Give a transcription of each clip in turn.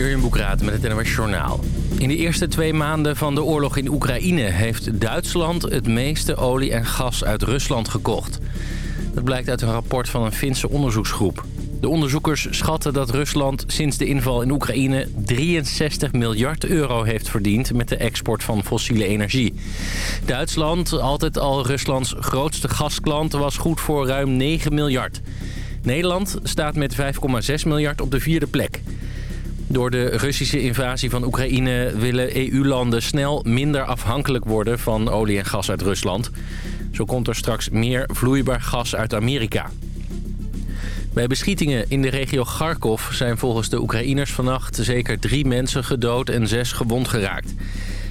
Jurjen Boekraat met het NOS Journaal. In de eerste twee maanden van de oorlog in Oekraïne... heeft Duitsland het meeste olie en gas uit Rusland gekocht. Dat blijkt uit een rapport van een Finse onderzoeksgroep. De onderzoekers schatten dat Rusland sinds de inval in Oekraïne 63 miljard euro heeft verdiend met de export van fossiele energie. Duitsland, altijd al Ruslands grootste gasklant, was goed voor ruim 9 miljard. Nederland staat met 5,6 miljard op de vierde plek. Door de Russische invasie van Oekraïne willen EU-landen snel minder afhankelijk worden van olie en gas uit Rusland. Zo komt er straks meer vloeibaar gas uit Amerika. Bij beschietingen in de regio Kharkov zijn volgens de Oekraïners vannacht zeker drie mensen gedood en zes gewond geraakt.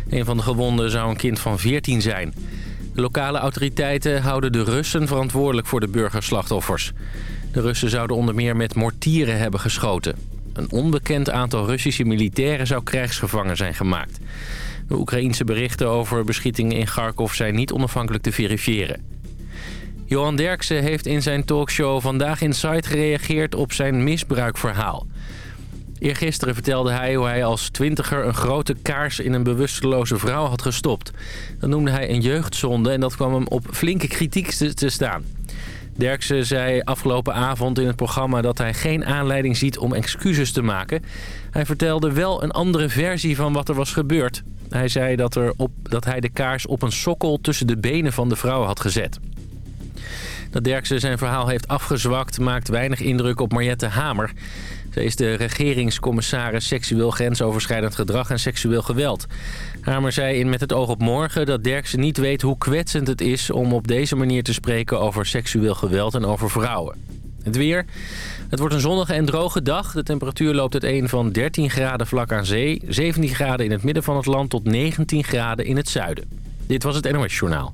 Een van de gewonden zou een kind van 14 zijn. De lokale autoriteiten houden de Russen verantwoordelijk voor de burgerslachtoffers. De Russen zouden onder meer met mortieren hebben geschoten. Een onbekend aantal Russische militairen zou krijgsgevangen zijn gemaakt. De Oekraïense berichten over beschietingen in Kharkov zijn niet onafhankelijk te verifiëren. Johan Derksen heeft in zijn talkshow Vandaag Inside gereageerd op zijn misbruikverhaal. Eergisteren vertelde hij hoe hij als twintiger een grote kaars in een bewusteloze vrouw had gestopt. Dat noemde hij een jeugdzonde en dat kwam hem op flinke kritiek te staan. Derksen zei afgelopen avond in het programma dat hij geen aanleiding ziet om excuses te maken. Hij vertelde wel een andere versie van wat er was gebeurd. Hij zei dat, er op, dat hij de kaars op een sokkel tussen de benen van de vrouw had gezet. Dat Derksen zijn verhaal heeft afgezwakt maakt weinig indruk op Mariette Hamer. Is de regeringscommissaris seksueel grensoverschrijdend gedrag en seksueel geweld. Hamer zei in Met het oog op morgen dat Derksen niet weet hoe kwetsend het is... om op deze manier te spreken over seksueel geweld en over vrouwen. Het weer. Het wordt een zonnige en droge dag. De temperatuur loopt uiteen van 13 graden vlak aan zee... 17 graden in het midden van het land tot 19 graden in het zuiden. Dit was het NOS Journaal.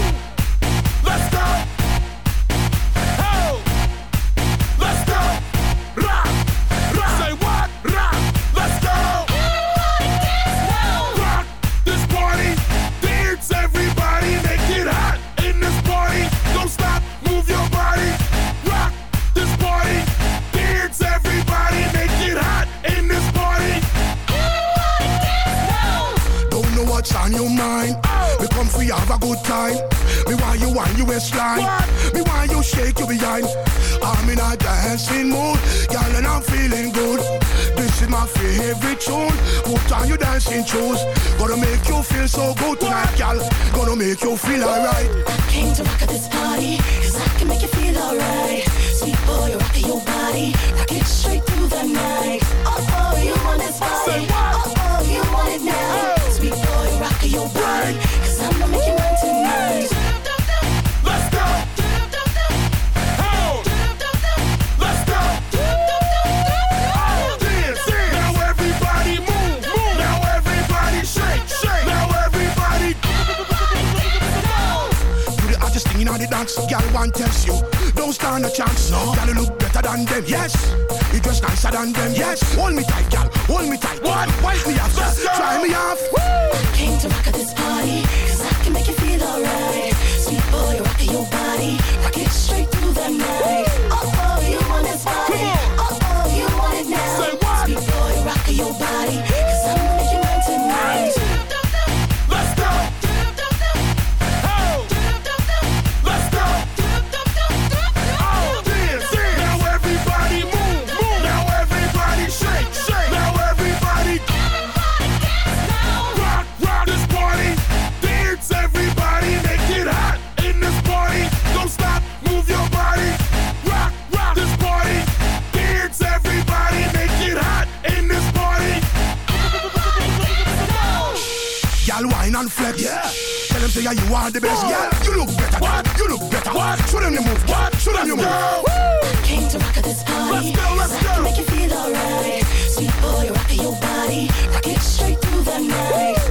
every tune. Good time you dancing shoes. Gonna make you feel so good tonight, gal. Gonna make you feel alright. I came to rock this thing in the girl want test you. Don't stand a chance, no. Girl you look better than them, yes. You dress nicer than them, yes. Hold me tight, girl, hold me tight. What? Wipe me off, Let's go. try me off. I Came to rock at this party, cause I can make you feel alright. Sweet boy, rock your body, rock it straight through the night. Oh, oh, you want this body? Come on. Tell yeah, you are the best. Yeah, you look better. What? You look better. What? Show them the move. What? Show them the move. Girl. Came to rock at this party, Let's go, let's cause I can go. make you feel alright. Sweet boy, rock your body, rock it straight through the night. Oh,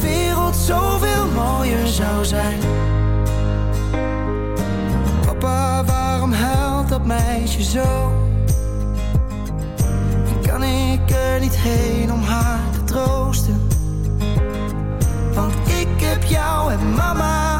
wereld zoveel mooier zou zijn. Papa, waarom huilt dat meisje zo? Kan ik er niet heen om haar te troosten? Want ik heb jou en mama.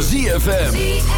ZFM.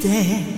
で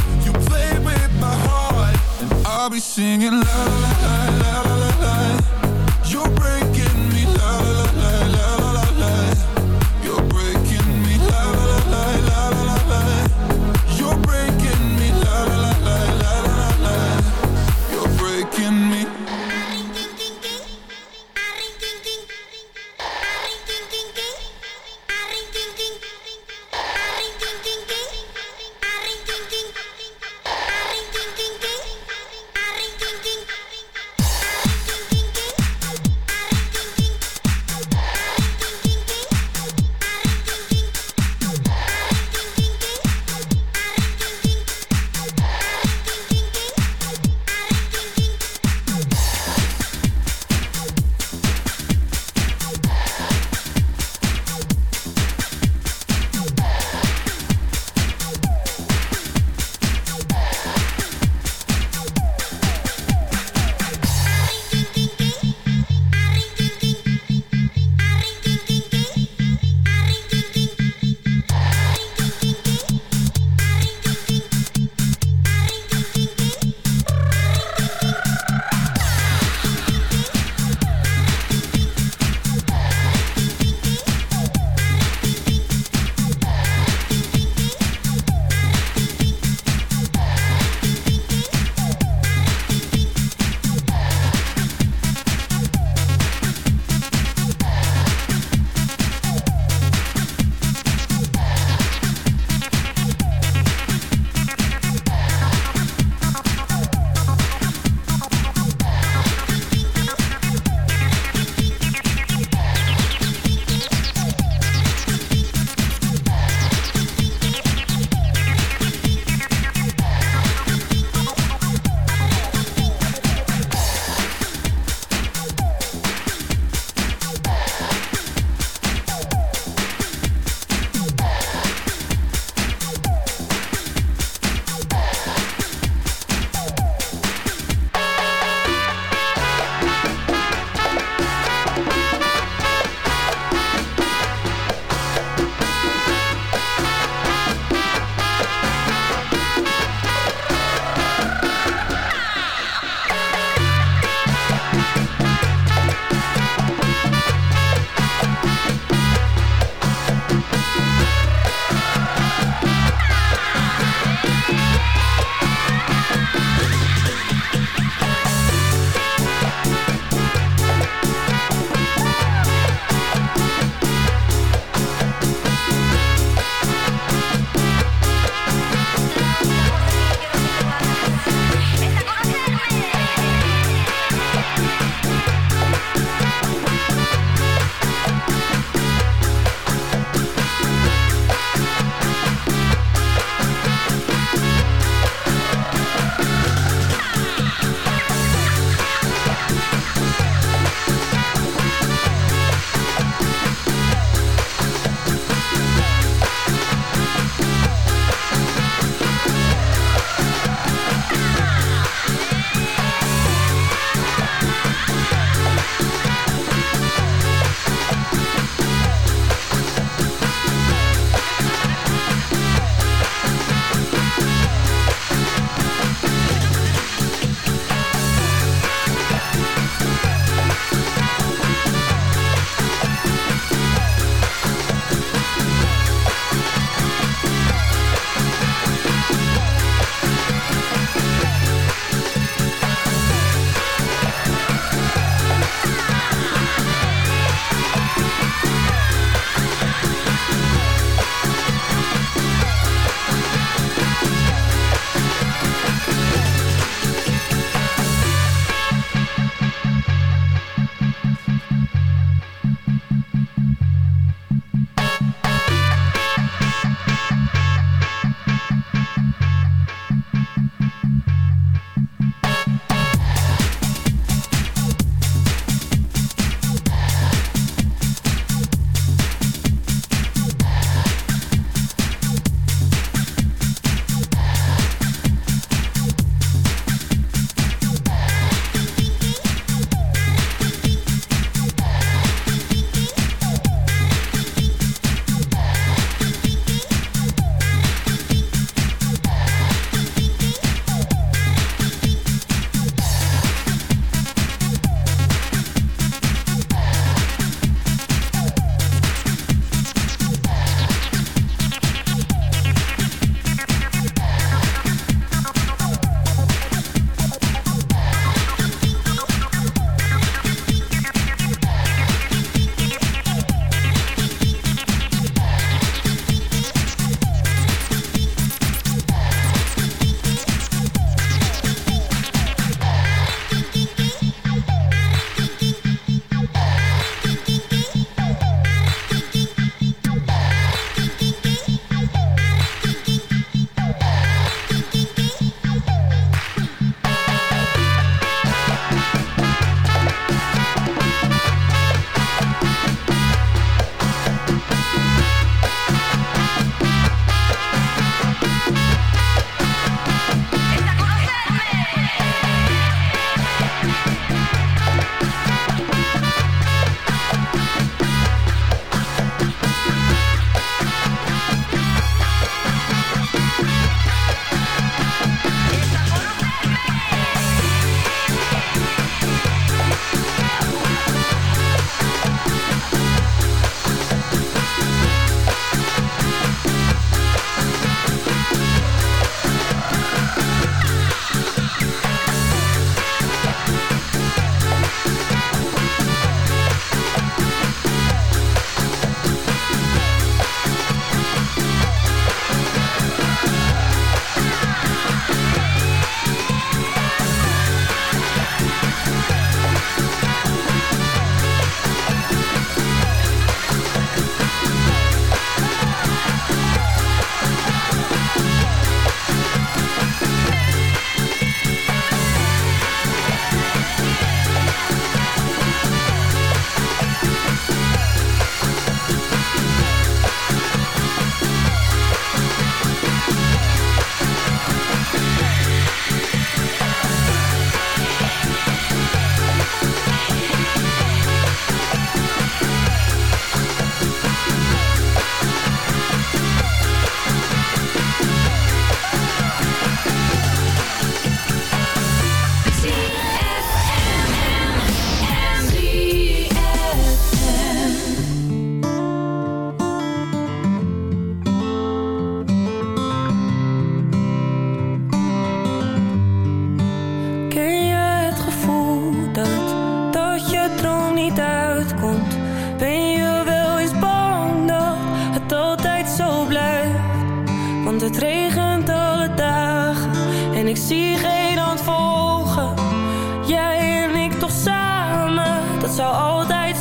I'll be singing la la la la.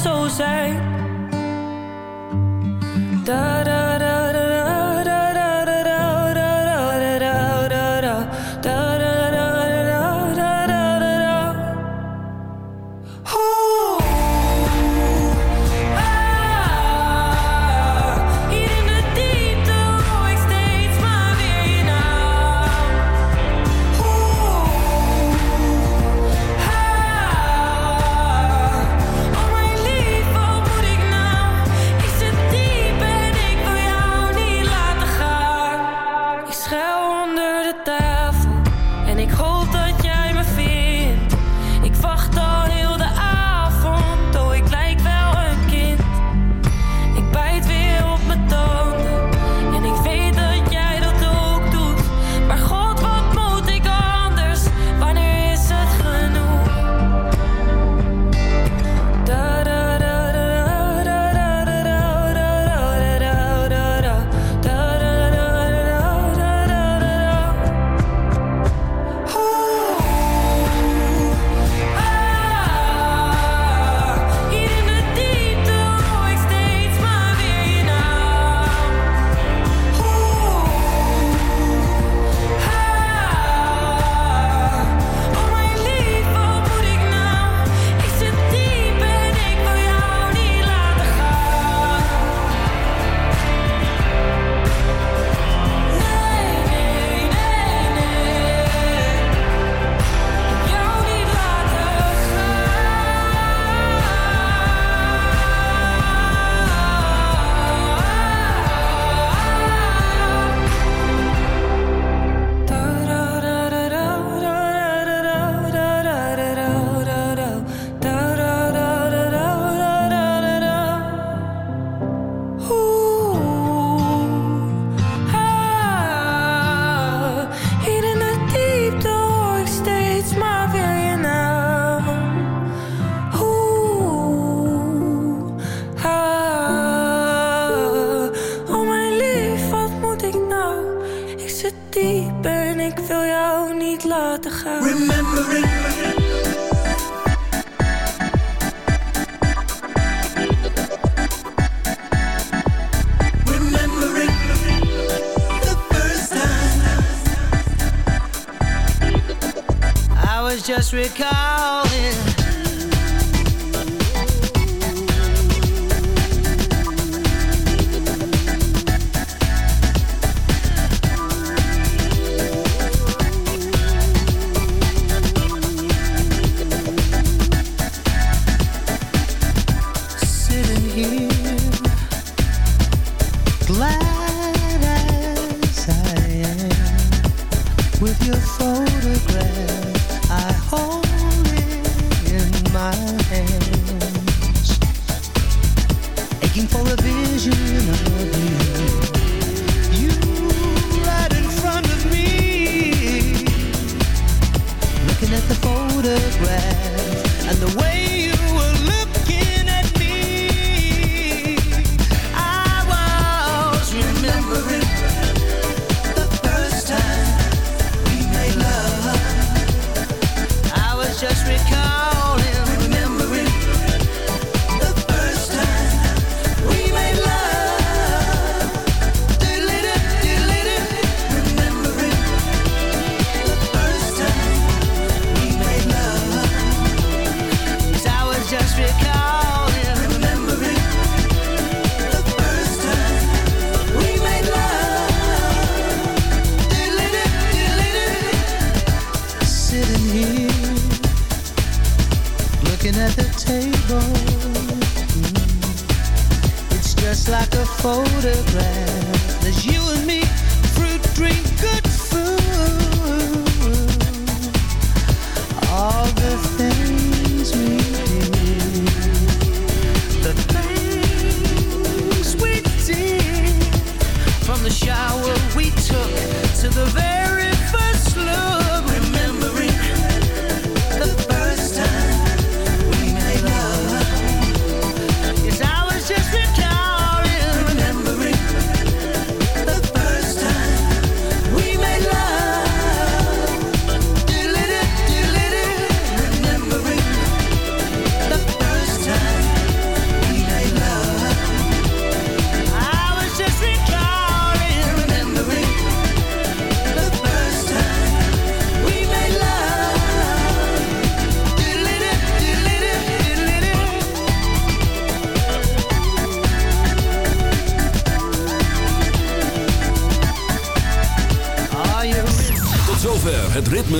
so sad. disregard